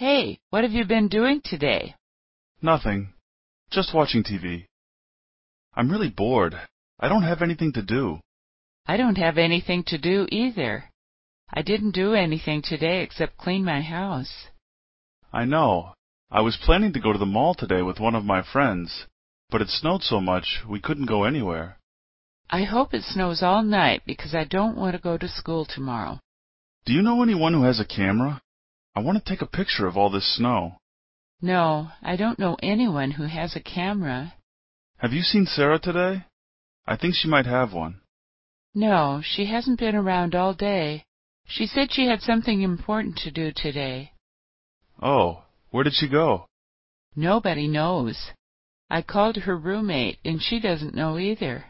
Hey, what have you been doing today? Nothing. Just watching TV. I'm really bored. I don't have anything to do. I don't have anything to do either. I didn't do anything today except clean my house. I know. I was planning to go to the mall today with one of my friends, but it snowed so much we couldn't go anywhere. I hope it snows all night because I don't want to go to school tomorrow. Do you know anyone who has a camera? I want to take a picture of all this snow." "No, I don't know anyone who has a camera." "Have you seen Sarah today? I think she might have one." "No, she hasn't been around all day. She said she had something important to do today." "Oh. Where did she go?" "Nobody knows. I called her roommate, and she doesn't know either.